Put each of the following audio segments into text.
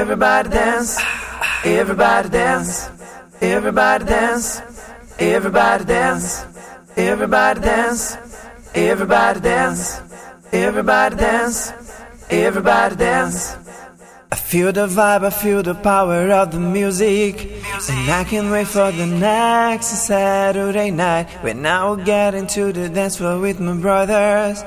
Everybody dance, everybody dance, everybody dance, everybody dance, everybody dance, everybody dance, everybody dance, everybody dance. I feel the vibe, I feel the power of the music. And I can't wait for the next Saturday night when I will get into the dance floor with my brothers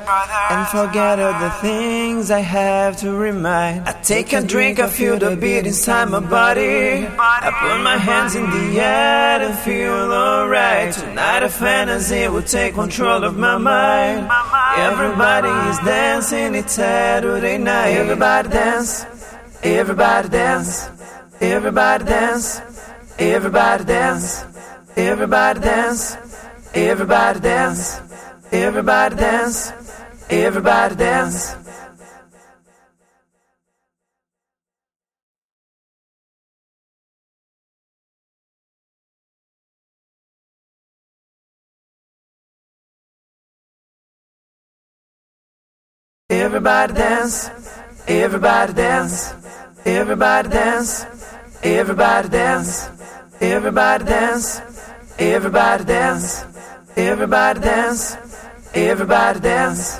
and forget all the things I have to remind. I take a drink, I feel the beat inside my body. I put my hands in the air and feel alright. Tonight a fantasy will take control of my mind. Everybody is dancing, it's Saturday night. Everybody dance. Everybody dance, everybody dance, everybody dance, everybody dance, everybody dance, everybody dance, everybody dance. Everybody dance, everybody dance. Everybody dance, everybody dance, everybody dance, everybody dance, everybody dance, everybody dance.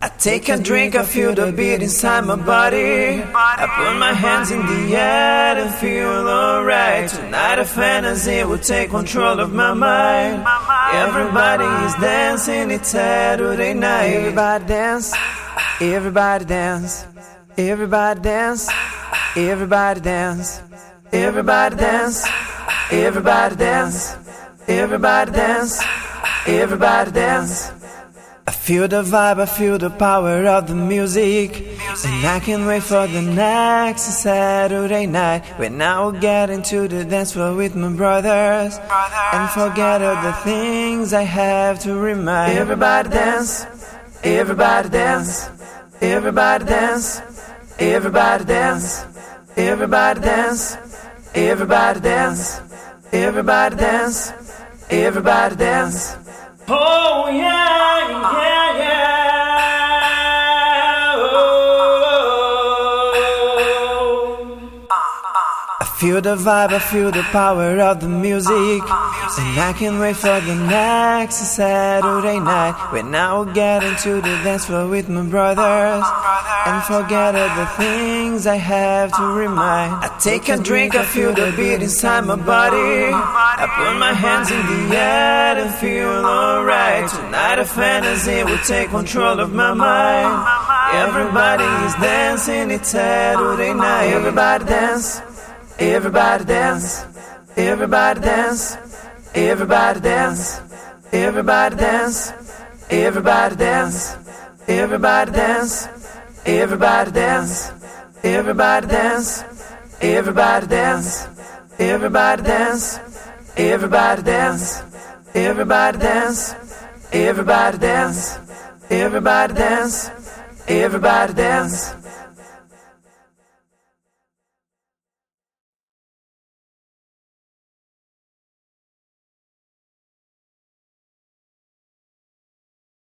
I take a drink, I feel the beat inside my body. I put my hands in the air and feel alright. Tonight a fantasy will take control of my mind. Everybody is dancing, it's Saturday night. Everybody dance, everybody dance, everybody dance. Everybody dance, everybody dance, everybody dance, everybody dance, everybody dance. I feel the vibe, I feel the power of the music. And I can't wait for the next Saturday night when I will get into the dance floor with my brothers and forget all the things I have to remind. Everybody dance, everybody dance, everybody dance, everybody dance. Everybody dance, everybody dance, everybody dance, everybody dance. Everybody dance. Oh yeah, yeah, yeah. Oh. I feel the vibe, I feel the power of the music. And I can't wait for the next Saturday night when I will get into the dance floor with my brothers and forget all the things I have to remind. I take a drink, I feel the beat inside my body. I put my hands in the air and feel alright. Tonight a fantasy will take control of my mind. Everybody is dancing, it's Saturday night. Everybody dance, everybody dance, everybody dance, everybody dance, everybody dance, everybody dance, everybody dance. Everybody dance, everybody dance, everybody dance, everybody dance, everybody dance, everybody dance, everybody dance, everybody dance, everybody dance.